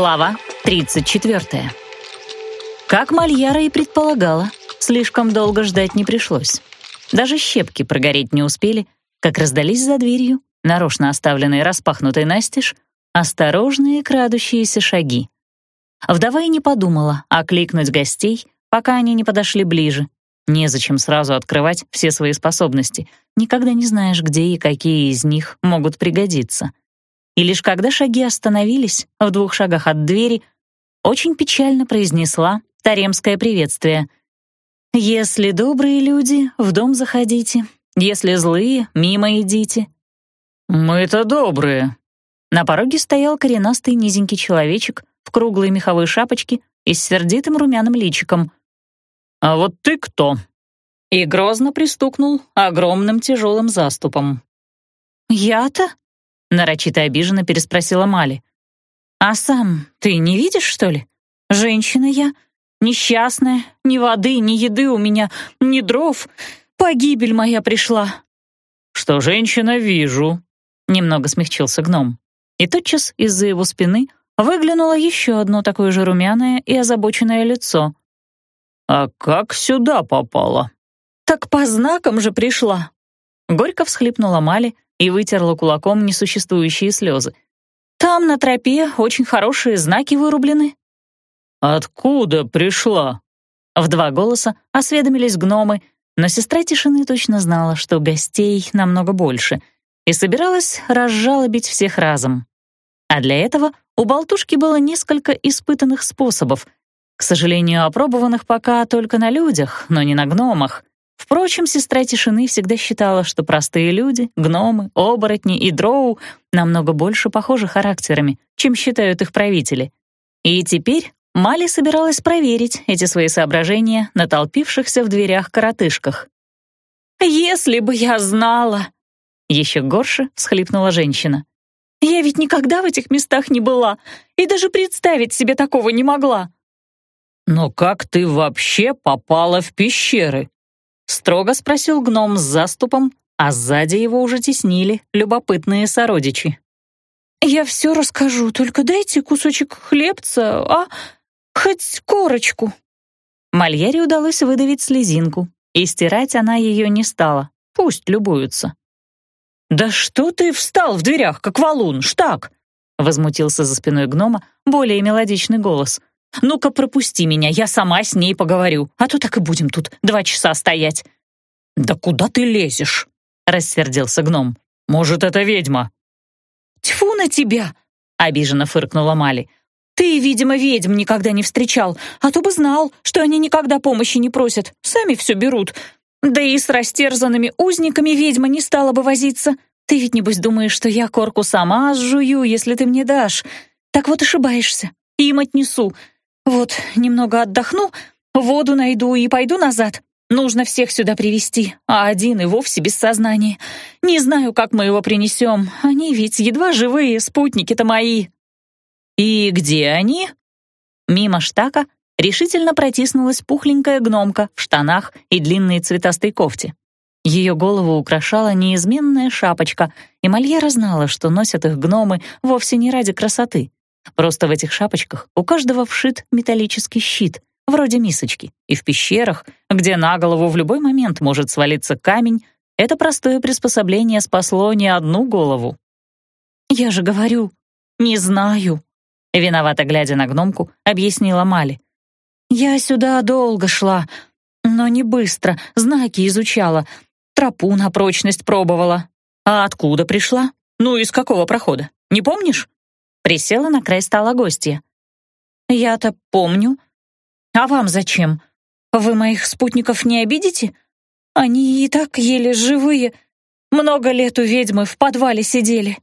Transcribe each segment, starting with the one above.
Глава 34. Как Мальяра и предполагала, слишком долго ждать не пришлось. Даже щепки прогореть не успели, как раздались за дверью, нарочно оставленные распахнутой настежь, осторожные крадущиеся шаги. Вдова и не подумала окликнуть гостей, пока они не подошли ближе. Незачем сразу открывать все свои способности. Никогда не знаешь, где и какие из них могут пригодиться. И лишь когда шаги остановились в двух шагах от двери, очень печально произнесла таремское приветствие. «Если добрые люди, в дом заходите, если злые, мимо идите». «Мы-то добрые». На пороге стоял коренастый низенький человечек в круглой меховой шапочке и с сердитым румяным личиком. «А вот ты кто?» И грозно пристукнул огромным тяжелым заступом. «Я-то?» — нарочито обиженно переспросила Мали. «А сам ты не видишь, что ли? Женщина я, несчастная, ни воды, ни еды у меня, ни дров. Погибель моя пришла». «Что женщина, вижу», — немного смягчился гном. И тотчас из-за его спины выглянуло еще одно такое же румяное и озабоченное лицо. «А как сюда попала?» «Так по знакам же пришла!» Горько всхлипнула Мали и вытерла кулаком несуществующие слезы. «Там на тропе очень хорошие знаки вырублены». «Откуда пришла?» В два голоса осведомились гномы, но сестра тишины точно знала, что гостей намного больше, и собиралась разжалобить всех разом. А для этого у болтушки было несколько испытанных способов, к сожалению, опробованных пока только на людях, но не на гномах. Впрочем, сестра тишины всегда считала, что простые люди, гномы, оборотни и дроу намного больше похожи характерами, чем считают их правители. И теперь Мали собиралась проверить эти свои соображения на толпившихся в дверях коротышках. «Если бы я знала!» Еще горше всхлипнула женщина. «Я ведь никогда в этих местах не была и даже представить себе такого не могла!» «Но как ты вообще попала в пещеры?» Строго спросил гном с заступом, а сзади его уже теснили любопытные сородичи. «Я все расскажу, только дайте кусочек хлебца, а хоть корочку». Мальяре удалось выдавить слезинку, и стирать она ее не стала. Пусть любуются. «Да что ты встал в дверях, как валун, штак?» Возмутился за спиной гнома более мелодичный голос. Ну-ка, пропусти меня, я сама с ней поговорю, а то так и будем тут два часа стоять». «Да куда ты лезешь?» — рассердился гном. «Может, это ведьма?» «Тьфу на тебя!» — обиженно фыркнула Мали. «Ты, видимо, ведьм никогда не встречал, а то бы знал, что они никогда помощи не просят, сами все берут. Да и с растерзанными узниками ведьма не стала бы возиться. Ты ведь, небось, думаешь, что я корку сама сжую, если ты мне дашь. Так вот ошибаешься. Им отнесу. Вот, немного отдохну, воду найду и пойду назад. Нужно всех сюда привести, а один и вовсе без сознания. Не знаю, как мы его принесем. Они ведь едва живые, спутники-то мои». «И где они?» Мимо штака решительно протиснулась пухленькая гномка в штанах и длинной цветастой кофте. Ее голову украшала неизменная шапочка, и Мальера знала, что носят их гномы вовсе не ради красоты. Просто в этих шапочках у каждого вшит металлический щит, вроде мисочки, и в пещерах, где на голову в любой момент может свалиться камень, это простое приспособление спасло не одну голову. «Я же говорю, не знаю», — виновато глядя на гномку, объяснила Мали. «Я сюда долго шла, но не быстро, знаки изучала, тропу на прочность пробовала. А откуда пришла? Ну, из какого прохода? Не помнишь?» Присела на край стола гостья. «Я-то помню. А вам зачем? Вы моих спутников не обидите? Они и так еле живые. Много лет у ведьмы в подвале сидели».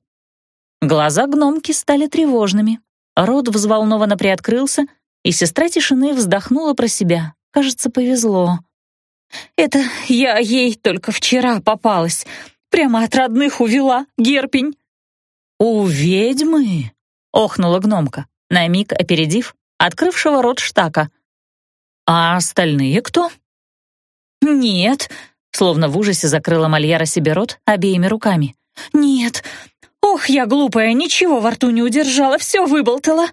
Глаза гномки стали тревожными. Рот взволнованно приоткрылся, и сестра тишины вздохнула про себя. Кажется, повезло. «Это я ей только вчера попалась. Прямо от родных увела, Герпень». «У ведьмы?» Охнула гномка, на миг опередив открывшего рот штака. «А остальные кто?» «Нет», — словно в ужасе закрыла Мальяра себе рот обеими руками. «Нет, ох, я глупая, ничего во рту не удержала, все выболтала».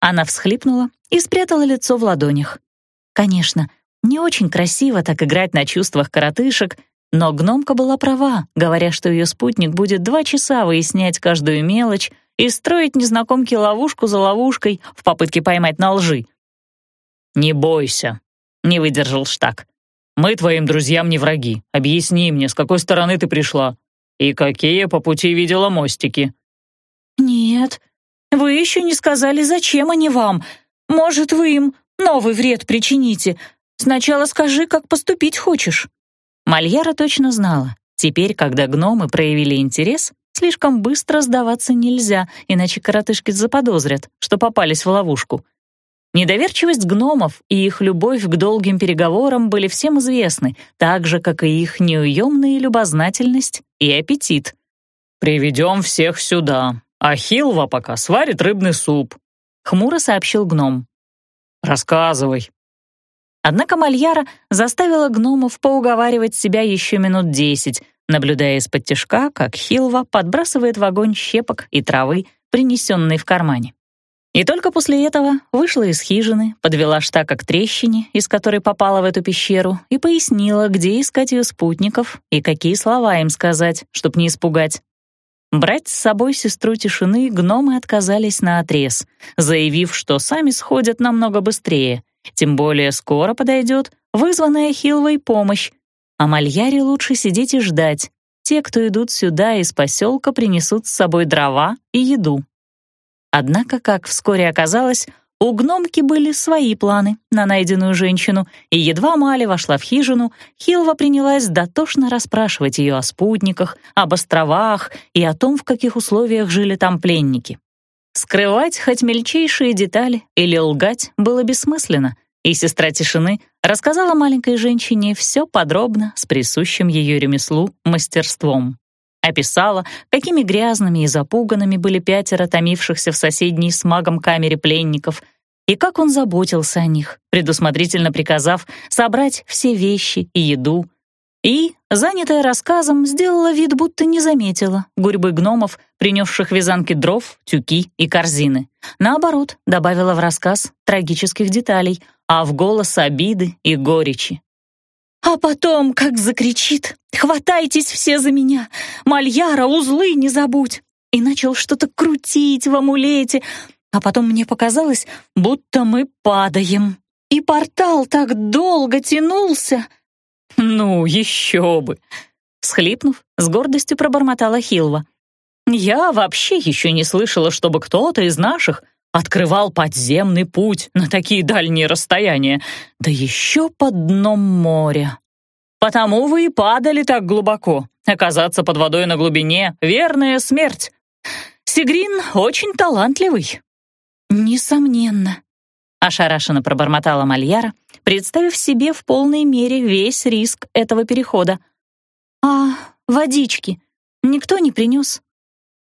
Она всхлипнула и спрятала лицо в ладонях. Конечно, не очень красиво так играть на чувствах коротышек, но гномка была права, говоря, что ее спутник будет два часа выяснять каждую мелочь и строить незнакомке ловушку за ловушкой в попытке поймать на лжи. «Не бойся», — не выдержал Штак. «Мы твоим друзьям не враги. Объясни мне, с какой стороны ты пришла и какие по пути видела мостики». «Нет, вы еще не сказали, зачем они вам. Может, вы им новый вред причините. Сначала скажи, как поступить хочешь». Мальяра точно знала. Теперь, когда гномы проявили интерес, слишком быстро сдаваться нельзя, иначе коротышки заподозрят, что попались в ловушку. Недоверчивость гномов и их любовь к долгим переговорам были всем известны, так же, как и их неуемная любознательность и аппетит. «Приведем всех сюда, а Хилва пока сварит рыбный суп», — хмуро сообщил гном. «Рассказывай», Однако Мальяра заставила гномов поуговаривать себя еще минут десять, наблюдая из-под тяжка, как Хилва подбрасывает в огонь щепок и травы, принесенные в кармане. И только после этого вышла из хижины, подвела штака к трещине, из которой попала в эту пещеру, и пояснила, где искать ее спутников и какие слова им сказать, чтоб не испугать. Брать с собой сестру тишины гномы отказались наотрез, заявив, что сами сходят намного быстрее — тем более скоро подойдет вызванная Хилвой помощь. А Мальяре лучше сидеть и ждать. Те, кто идут сюда из поселка, принесут с собой дрова и еду. Однако, как вскоре оказалось, у гномки были свои планы на найденную женщину, и едва Мали вошла в хижину, Хилва принялась дотошно расспрашивать ее о спутниках, об островах и о том, в каких условиях жили там пленники. Скрывать хоть мельчайшие детали или лгать было бессмысленно, и сестра тишины рассказала маленькой женщине все подробно с присущим ее ремеслу мастерством. Описала, какими грязными и запуганными были пятеро томившихся в соседней с магом камере пленников, и как он заботился о них, предусмотрительно приказав собрать все вещи и еду, и, занятая рассказом, сделала вид, будто не заметила гурьбы гномов, принесших вязанки дров, тюки и корзины. Наоборот, добавила в рассказ трагических деталей, а в голос обиды и горечи. А потом, как закричит, «Хватайтесь все за меня! Мальяра, узлы не забудь!» И начал что-то крутить в амулете, а потом мне показалось, будто мы падаем. И портал так долго тянулся — «Ну, еще бы!» Схлипнув, с гордостью пробормотала Хилва. «Я вообще еще не слышала, чтобы кто-то из наших открывал подземный путь на такие дальние расстояния, да еще под дном моря. Потому вы и падали так глубоко. Оказаться под водой на глубине — верная смерть. Сигрин очень талантливый». «Несомненно», — ошарашенно пробормотала Мальяра, представив себе в полной мере весь риск этого перехода. «А водички никто не принес?»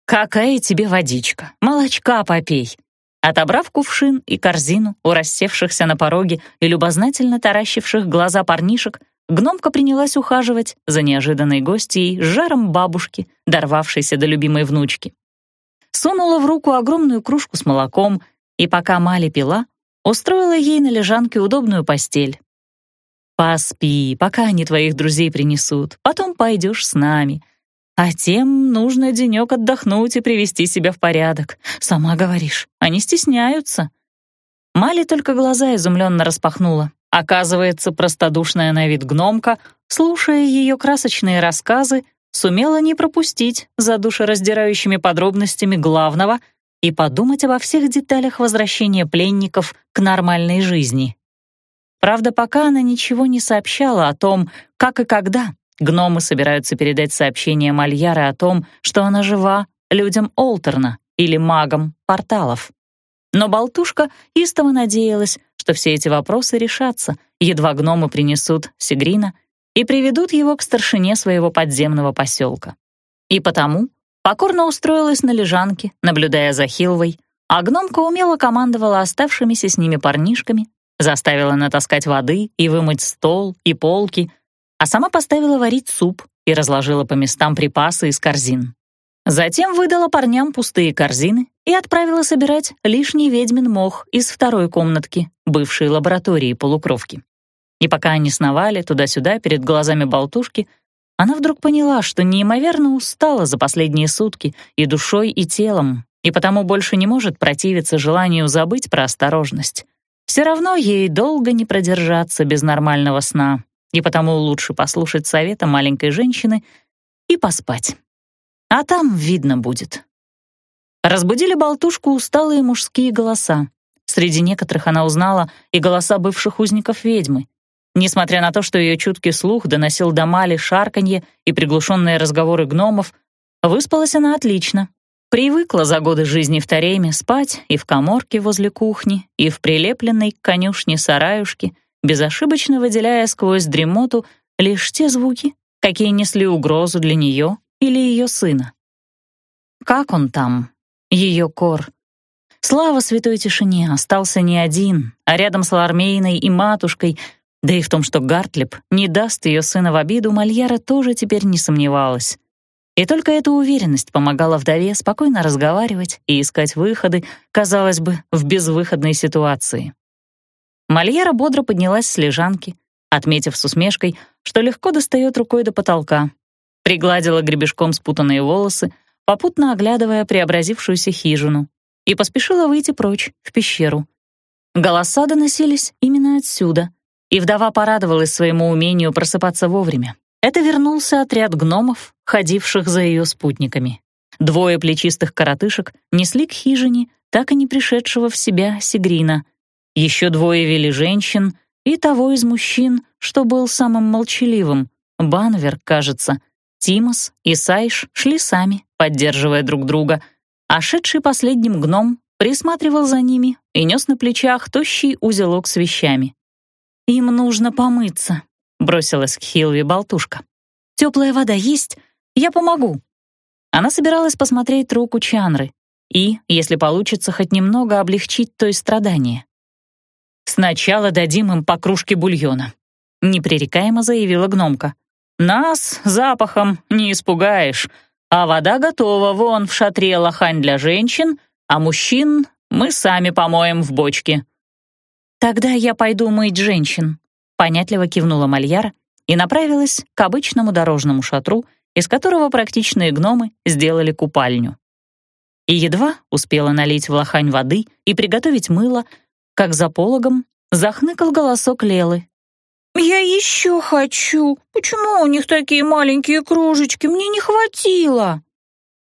«Какая тебе водичка? Молочка попей!» Отобрав кувшин и корзину у рассевшихся на пороге и любознательно таращивших глаза парнишек, гномка принялась ухаживать за неожиданной гостьей с жаром бабушки, дорвавшейся до любимой внучки. Сунула в руку огромную кружку с молоком, и пока Мали пила, устроила ей на лежанке удобную постель. «Поспи, пока они твоих друзей принесут, потом пойдешь с нами. А тем нужно денек отдохнуть и привести себя в порядок. Сама говоришь, они стесняются». Мали только глаза изумленно распахнула. Оказывается, простодушная на вид гномка, слушая ее красочные рассказы, сумела не пропустить за душераздирающими подробностями главного — и подумать обо всех деталях возвращения пленников к нормальной жизни. Правда, пока она ничего не сообщала о том, как и когда гномы собираются передать сообщение Мальяры о том, что она жива людям Олтерна или магам порталов. Но болтушка истово надеялась, что все эти вопросы решатся, едва гномы принесут Сигрина и приведут его к старшине своего подземного поселка. И потому покорно устроилась на лежанке, наблюдая за Хилвой, а гномка умело командовала оставшимися с ними парнишками, заставила натаскать воды и вымыть стол и полки, а сама поставила варить суп и разложила по местам припасы из корзин. Затем выдала парням пустые корзины и отправила собирать лишний ведьмин мох из второй комнатки, бывшей лаборатории полукровки. И пока они сновали туда-сюда перед глазами болтушки, она вдруг поняла, что неимоверно устала за последние сутки и душой, и телом, и потому больше не может противиться желанию забыть про осторожность. Все равно ей долго не продержаться без нормального сна, и потому лучше послушать совета маленькой женщины и поспать. А там видно будет. Разбудили болтушку усталые мужские голоса. Среди некоторых она узнала и голоса бывших узников ведьмы. Несмотря на то, что ее чуткий слух доносил до Мали шарканье и приглушенные разговоры гномов, выспалась она отлично. Привыкла за годы жизни в Тареме спать и в коморке возле кухни, и в прилепленной к конюшне сараюшке, безошибочно выделяя сквозь дремоту лишь те звуки, какие несли угрозу для нее или ее сына. Как он там, ее кор? Слава святой тишине, остался не один, а рядом с Лармейной и матушкой, да и в том, что Гартлип не даст ее сына в обиду, Мальяра тоже теперь не сомневалась. И только эта уверенность помогала вдове спокойно разговаривать и искать выходы, казалось бы, в безвыходной ситуации. Мальера бодро поднялась с лежанки, отметив с усмешкой, что легко достает рукой до потолка, пригладила гребешком спутанные волосы, попутно оглядывая преобразившуюся хижину, и поспешила выйти прочь, в пещеру. Голоса доносились именно отсюда, и вдова порадовалась своему умению просыпаться вовремя. Это вернулся отряд гномов, ходивших за ее спутниками. Двое плечистых коротышек несли к хижине так и не пришедшего в себя Сигрина. Еще двое вели женщин и того из мужчин, что был самым молчаливым, Банвер, кажется. Тимос и Сайш шли сами, поддерживая друг друга, а шедший последним гном присматривал за ними и нес на плечах тощий узелок с вещами. «Им нужно помыться», — бросилась к Хилви болтушка. «Теплая вода есть? Я помогу». Она собиралась посмотреть руку Чанры и, если получится, хоть немного облегчить то и страдание. «Сначала дадим им по кружке бульона», — непререкаемо заявила гномка. «Нас запахом не испугаешь, а вода готова вон в шатре лохань для женщин, а мужчин мы сами помоем в бочке». «Тогда я пойду мыть женщин», Понятливо кивнула Мальяр и направилась к обычному дорожному шатру, из которого практичные гномы сделали купальню. И едва успела налить в лохань воды и приготовить мыло, как за пологом захныкал голосок Лелы. «Я еще хочу! Почему у них такие маленькие кружечки? Мне не хватило!»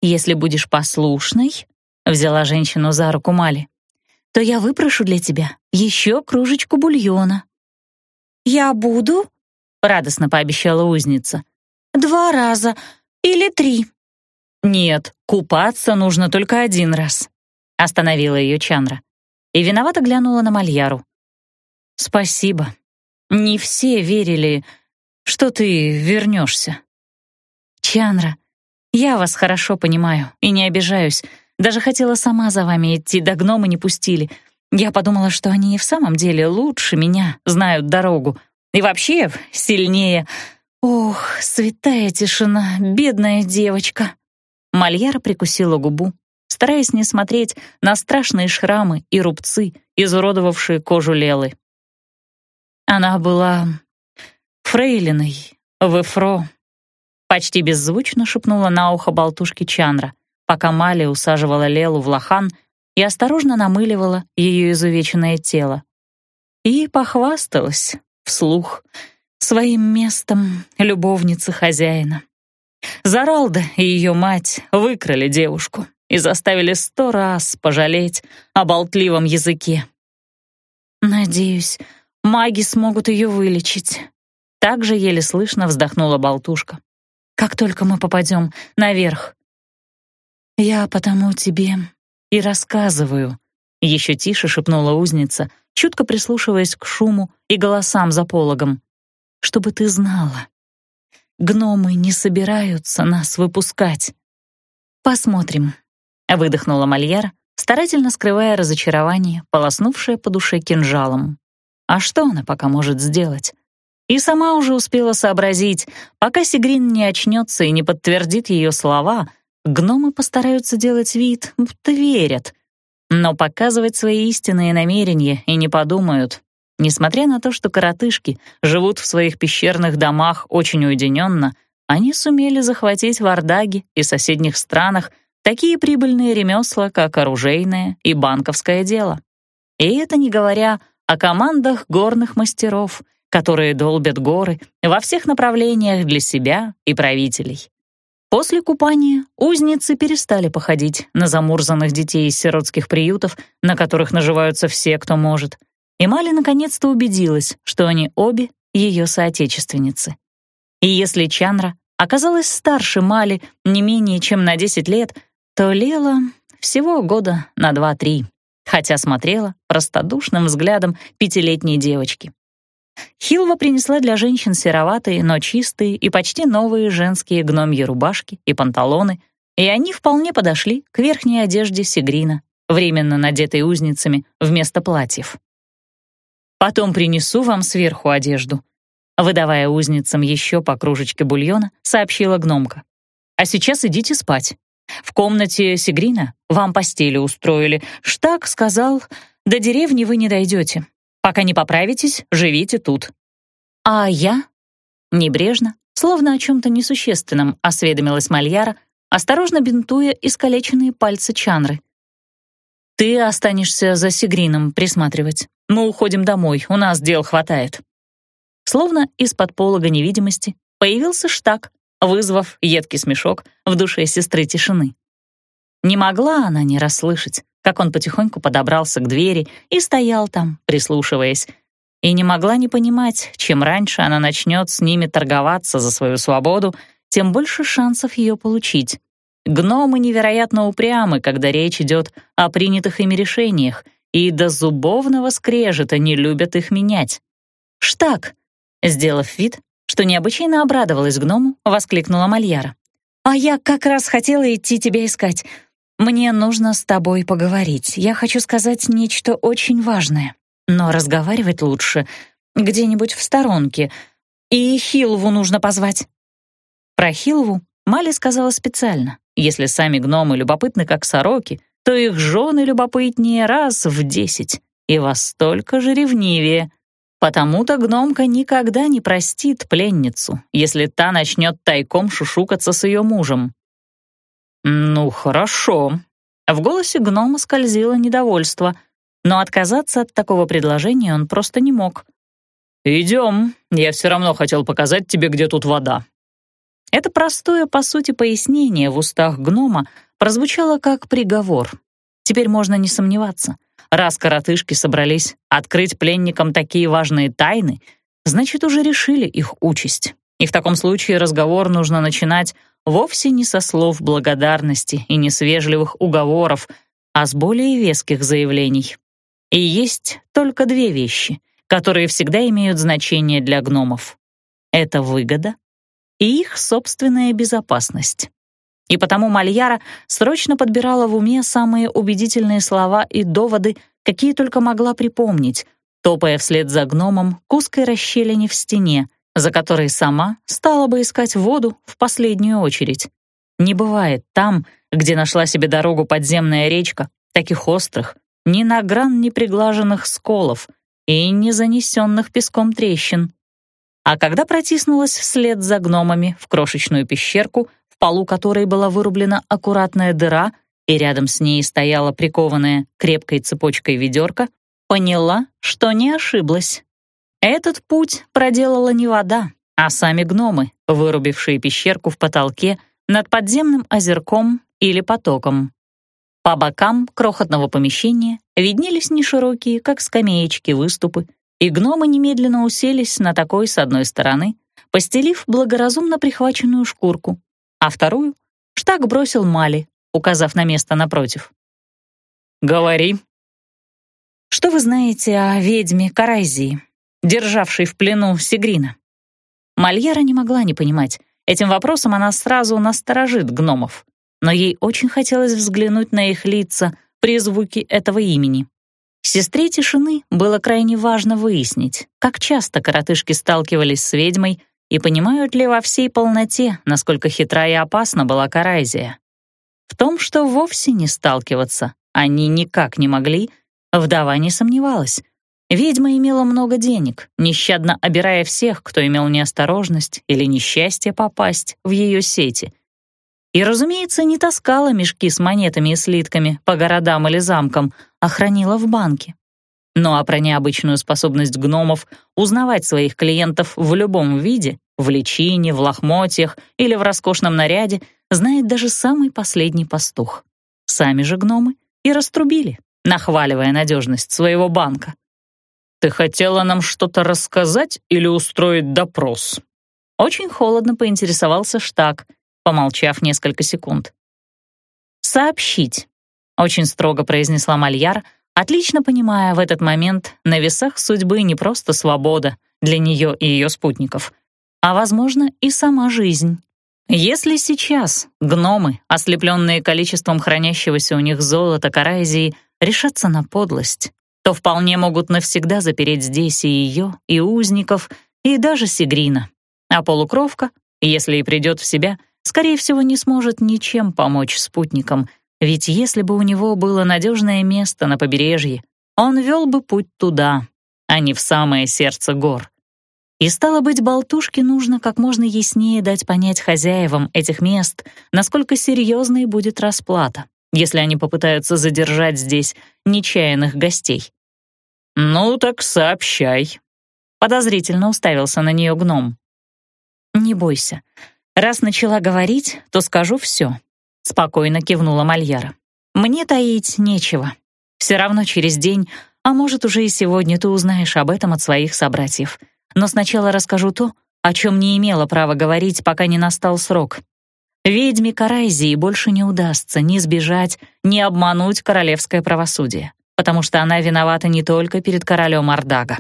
«Если будешь послушной», — взяла женщину за руку Мали, «то я выпрошу для тебя еще кружечку бульона». «Я буду?» — радостно пообещала узница. «Два раза или три?» «Нет, купаться нужно только один раз», — остановила ее Чанра. И виновато глянула на Мальяру. «Спасибо. Не все верили, что ты вернешься». «Чанра, я вас хорошо понимаю и не обижаюсь. Даже хотела сама за вами идти, да гномы не пустили. Я подумала, что они и в самом деле лучше меня знают дорогу. И вообще сильнее. Ох, святая тишина, бедная девочка. Мальяра прикусила губу, стараясь не смотреть на страшные шрамы и рубцы, изуродовавшие кожу Лелы. Она была фрейлиной в Эфро. Почти беззвучно шепнула на ухо болтушки Чанра, пока Мали усаживала Лелу в лохан — и осторожно намыливала ее изувеченное тело. И похвасталась вслух своим местом любовницы хозяина. Заралда и ее мать выкрали девушку и заставили сто раз пожалеть о болтливом языке. «Надеюсь, маги смогут ее вылечить», — так же еле слышно вздохнула болтушка. «Как только мы попадем наверх». «Я потому тебе и рассказываю», — еще тише шепнула узница, чутко прислушиваясь к шуму и голосам за пологом. «Чтобы ты знала, гномы не собираются нас выпускать». «Посмотрим», — выдохнула Мольер, старательно скрывая разочарование, полоснувшее по душе кинжалом. А что она пока может сделать? И сама уже успела сообразить, пока Сигрин не очнется и не подтвердит ее слова, гномы постараются делать вид, будто верят. Но показывать свои истинные намерения и не подумают. Несмотря на то, что коротышки живут в своих пещерных домах очень уединенно, они сумели захватить в Ардаге и соседних странах такие прибыльные ремесла, как оружейное и банковское дело. И это не говоря о командах горных мастеров, которые долбят горы во всех направлениях для себя и правителей. После купания узницы перестали походить на замурзанных детей из сиротских приютов, на которых наживаются все, кто может. И Мали наконец-то убедилась, что они обе ее соотечественницы. И если Чанра оказалась старше Мали не менее чем на 10 лет, то Лела всего года на 2-3, хотя смотрела простодушным взглядом пятилетней девочки. Хилва принесла для женщин сероватые, но чистые и почти новые женские гномьи рубашки и панталоны, и они вполне подошли к верхней одежде Сигрина, временно надетой узницами вместо платьев. «Потом принесу вам сверху одежду», выдавая узницам еще по кружечке бульона, сообщила гномка. «А сейчас идите спать. В комнате Сигрина вам постели устроили. Штак сказал, до деревни вы не дойдете. Пока не поправитесь, живите тут». «А я?» Небрежно, словно о чем-то несущественном, осведомилась Мальяра, осторожно бинтуя искалеченные пальцы Чанры. «Ты останешься за Сигрином присматривать. Мы уходим домой, у нас дел хватает». Словно из-под полога невидимости появился штак, вызвав едкий смешок в душе сестры тишины. Не могла она не расслышать, как он потихоньку подобрался к двери и стоял там, прислушиваясь, и не могла не понимать, чем раньше она начнет с ними торговаться за свою свободу, тем больше шансов ее получить. Гномы невероятно упрямы, когда речь идет о принятых ими решениях, и до зубовного скрежета не любят их менять. «Штак!» Сделав вид, что необычайно обрадовалась гному, воскликнула Мальяра. «А я как раз хотела идти тебя искать. «Мне нужно с тобой поговорить. Я хочу сказать нечто очень важное. Но разговаривать лучше где-нибудь в сторонке. И Хилву нужно позвать». Про Хилву Мали сказала специально. Если сами гномы любопытны, как сороки, то их жены любопытнее раз в десять и во столько же ревнивее. Потому-то гномка никогда не простит пленницу, если та начнет тайком шушукаться с ее мужем. «Ну, хорошо». В голосе гнома скользило недовольство, но отказаться от такого предложения он просто не мог. «Идем, я все равно хотел показать тебе, где тут вода». Это простое, по сути, пояснение в устах гнома прозвучало как приговор. Теперь можно не сомневаться. Раз коротышки собрались открыть пленникам такие важные тайны, значит, уже решили их участь. И в таком случае разговор нужно начинать вовсе не со слов благодарности и не с вежливых уговоров, а с более веских заявлений. И есть только две вещи, которые всегда имеют значение для гномов. Это выгода и их собственная безопасность. И потому Мальяра срочно подбирала в уме самые убедительные слова и доводы, какие только могла припомнить, топая вслед за гномом к узкой расщелине в стене, за которой сама стала бы искать воду в последнюю очередь. Не бывает там, где нашла себе дорогу подземная речка, таких острых, ни на гран не приглаженных сколов и не занесенных песком трещин. А когда протиснулась вслед за гномами в крошечную пещерку, полу которой была вырублена аккуратная дыра, и рядом с ней стояла прикованная крепкой цепочкой ведерко, поняла, что не ошиблась. Этот путь проделала не вода, а сами гномы, вырубившие пещерку в потолке над подземным озерком или потоком. По бокам крохотного помещения виднелись неширокие, как скамеечки, выступы, и гномы немедленно уселись на такой с одной стороны, постелив благоразумно прихваченную шкурку, а вторую штаг бросил Мали, указав на место напротив. «Говори». «Что вы знаете о ведьме Карайзии?» державший в плену Сигрина. Мальера не могла не понимать. Этим вопросом она сразу насторожит гномов. Но ей очень хотелось взглянуть на их лица при звуке этого имени. Сестре тишины было крайне важно выяснить, как часто коротышки сталкивались с ведьмой и понимают ли во всей полноте, насколько хитра и опасна была Карайзия. В том, что вовсе не сталкиваться они никак не могли, вдова не сомневалась. Ведьма имела много денег, нещадно обирая всех, кто имел неосторожность или несчастье попасть в ее сети. И, разумеется, не таскала мешки с монетами и слитками по городам или замкам, а хранила в банке. Ну а про необычную способность гномов узнавать своих клиентов в любом виде, в личине, в лохмотьях или в роскошном наряде, знает даже самый последний пастух. Сами же гномы и раструбили, нахваливая надежность своего банка. «Ты хотела нам что-то рассказать или устроить допрос?» Очень холодно поинтересовался Штак, помолчав несколько секунд. «Сообщить», — очень строго произнесла Мальяр, отлично понимая в этот момент на весах судьбы не просто свобода для нее и ее спутников, а, возможно, и сама жизнь. Если сейчас гномы, ослепленные количеством хранящегося у них золота Карайзии, решатся на подлость, то вполне могут навсегда запереть здесь и ее, и узников, и даже Сигрина. А полукровка, если и придет в себя, скорее всего, не сможет ничем помочь спутникам, ведь если бы у него было надежное место на побережье, он вел бы путь туда, а не в самое сердце гор. И стало быть, болтушке нужно как можно яснее дать понять хозяевам этих мест, насколько серьезной будет расплата, если они попытаются задержать здесь нечаянных гостей. «Ну так сообщай», — подозрительно уставился на нее гном. «Не бойся. Раз начала говорить, то скажу все», — спокойно кивнула Мальяра. «Мне таить нечего. Все равно через день, а может, уже и сегодня ты узнаешь об этом от своих собратьев. Но сначала расскажу то, о чем не имела права говорить, пока не настал срок. Ведьме Карайзии больше не удастся ни сбежать, ни обмануть королевское правосудие потому что она виновата не только перед королем Ардага.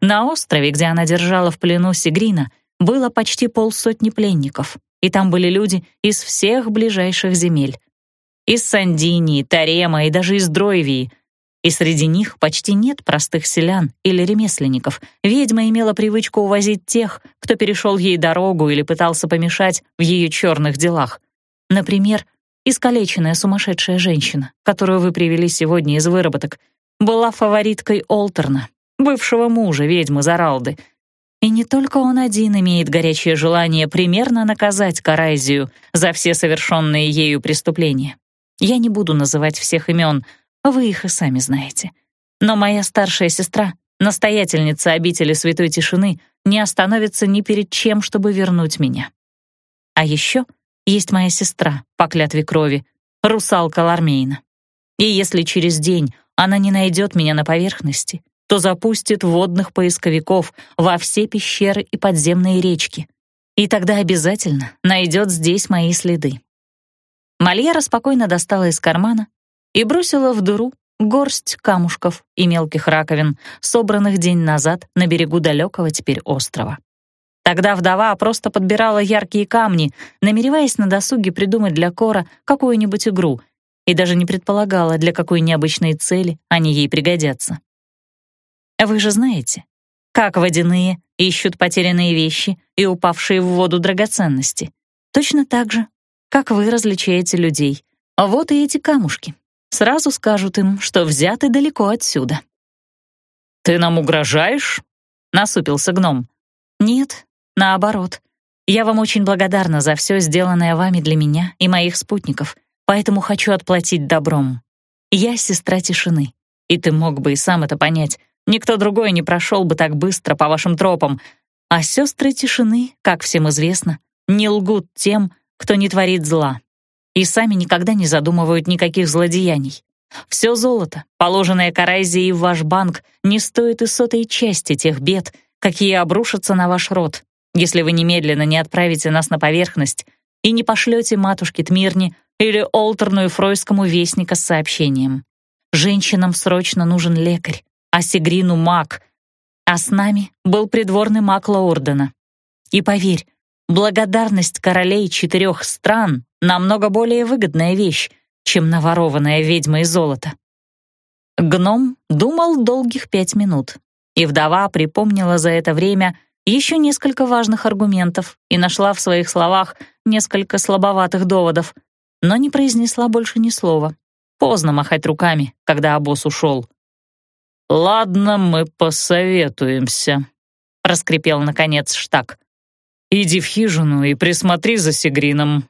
На острове, где она держала в плену Сигрина, было почти полсотни пленников, и там были люди из всех ближайших земель. Из Сандинии, Тарема и даже из Дройвии. И среди них почти нет простых селян или ремесленников. Ведьма имела привычку увозить тех, кто перешел ей дорогу или пытался помешать в ее черных делах. Например, Искалеченная сумасшедшая женщина, которую вы привели сегодня из выработок, была фавориткой Олтерна, бывшего мужа ведьмы Заралды. И не только он один имеет горячее желание примерно наказать Карайзию за все совершенные ею преступления. Я не буду называть всех имен, вы их и сами знаете. Но моя старшая сестра, настоятельница обители Святой Тишины, не остановится ни перед чем, чтобы вернуть меня. А еще — есть моя сестра по клятве крови, русалка Лармейна. И если через день она не найдет меня на поверхности, то запустит водных поисковиков во все пещеры и подземные речки. И тогда обязательно найдет здесь мои следы. Мальера спокойно достала из кармана и бросила в дыру горсть камушков и мелких раковин, собранных день назад на берегу далекого теперь острова. Тогда вдова просто подбирала яркие камни, намереваясь на досуге придумать для Кора какую-нибудь игру, и даже не предполагала, для какой необычной цели они ей пригодятся. Вы же знаете, как водяные ищут потерянные вещи и упавшие в воду драгоценности. Точно так же, как вы различаете людей. Вот и эти камушки. Сразу скажут им, что взяты далеко отсюда. «Ты нам угрожаешь?» — насупился гном. «Нет, Наоборот, я вам очень благодарна за все сделанное вами для меня и моих спутников, поэтому хочу отплатить добром. Я сестра тишины, и ты мог бы и сам это понять. Никто другой не прошел бы так быстро по вашим тропам. А сестры тишины, как всем известно, не лгут тем, кто не творит зла, и сами никогда не задумывают никаких злодеяний. Все золото, положенное Карайзии в ваш банк, не стоит и сотой части тех бед, какие обрушатся на ваш род если вы немедленно не отправите нас на поверхность и не пошлете матушке Тмирне или Олтерну и Фройскому вестника с сообщением. Женщинам срочно нужен лекарь, а Сигрину — маг. А с нами был придворный маг Лаурдена. И поверь, благодарность королей четырех стран намного более выгодная вещь, чем наворованная ведьма из золота. Гном думал долгих пять минут, и вдова припомнила за это время — еще несколько важных аргументов и нашла в своих словах несколько слабоватых доводов. но не произнесла больше ни слова. Поздно махать руками, когда обоз ушел. «Ладно, мы посоветуемся», — проскрипел наконец Штак. «Иди в хижину и присмотри за Сигрином».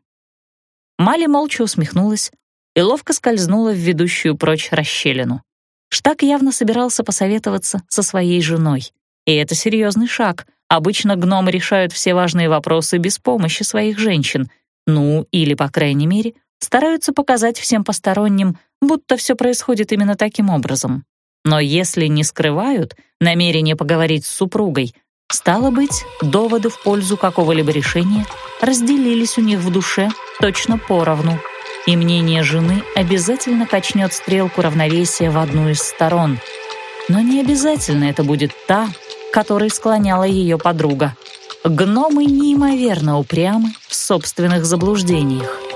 Мали молча усмехнулась и ловко скользнула в ведущую прочь расщелину. Штак явно собирался посоветоваться со своей женой. И это серьезный шаг. Обычно гномы решают все важные вопросы без помощи своих женщин. Ну, или, по крайней мере, стараются показать всем посторонним, будто все происходит именно таким образом. Но если не скрывают намерение поговорить с супругой, стало быть, доводы в пользу какого-либо решения разделились у них в душе точно поровну и мнение жены обязательно качнет стрелку равновесия в одну из сторон. Но не обязательно это будет та, которой склоняла ее подруга. Гномы неимоверно упрямы в собственных заблуждениях.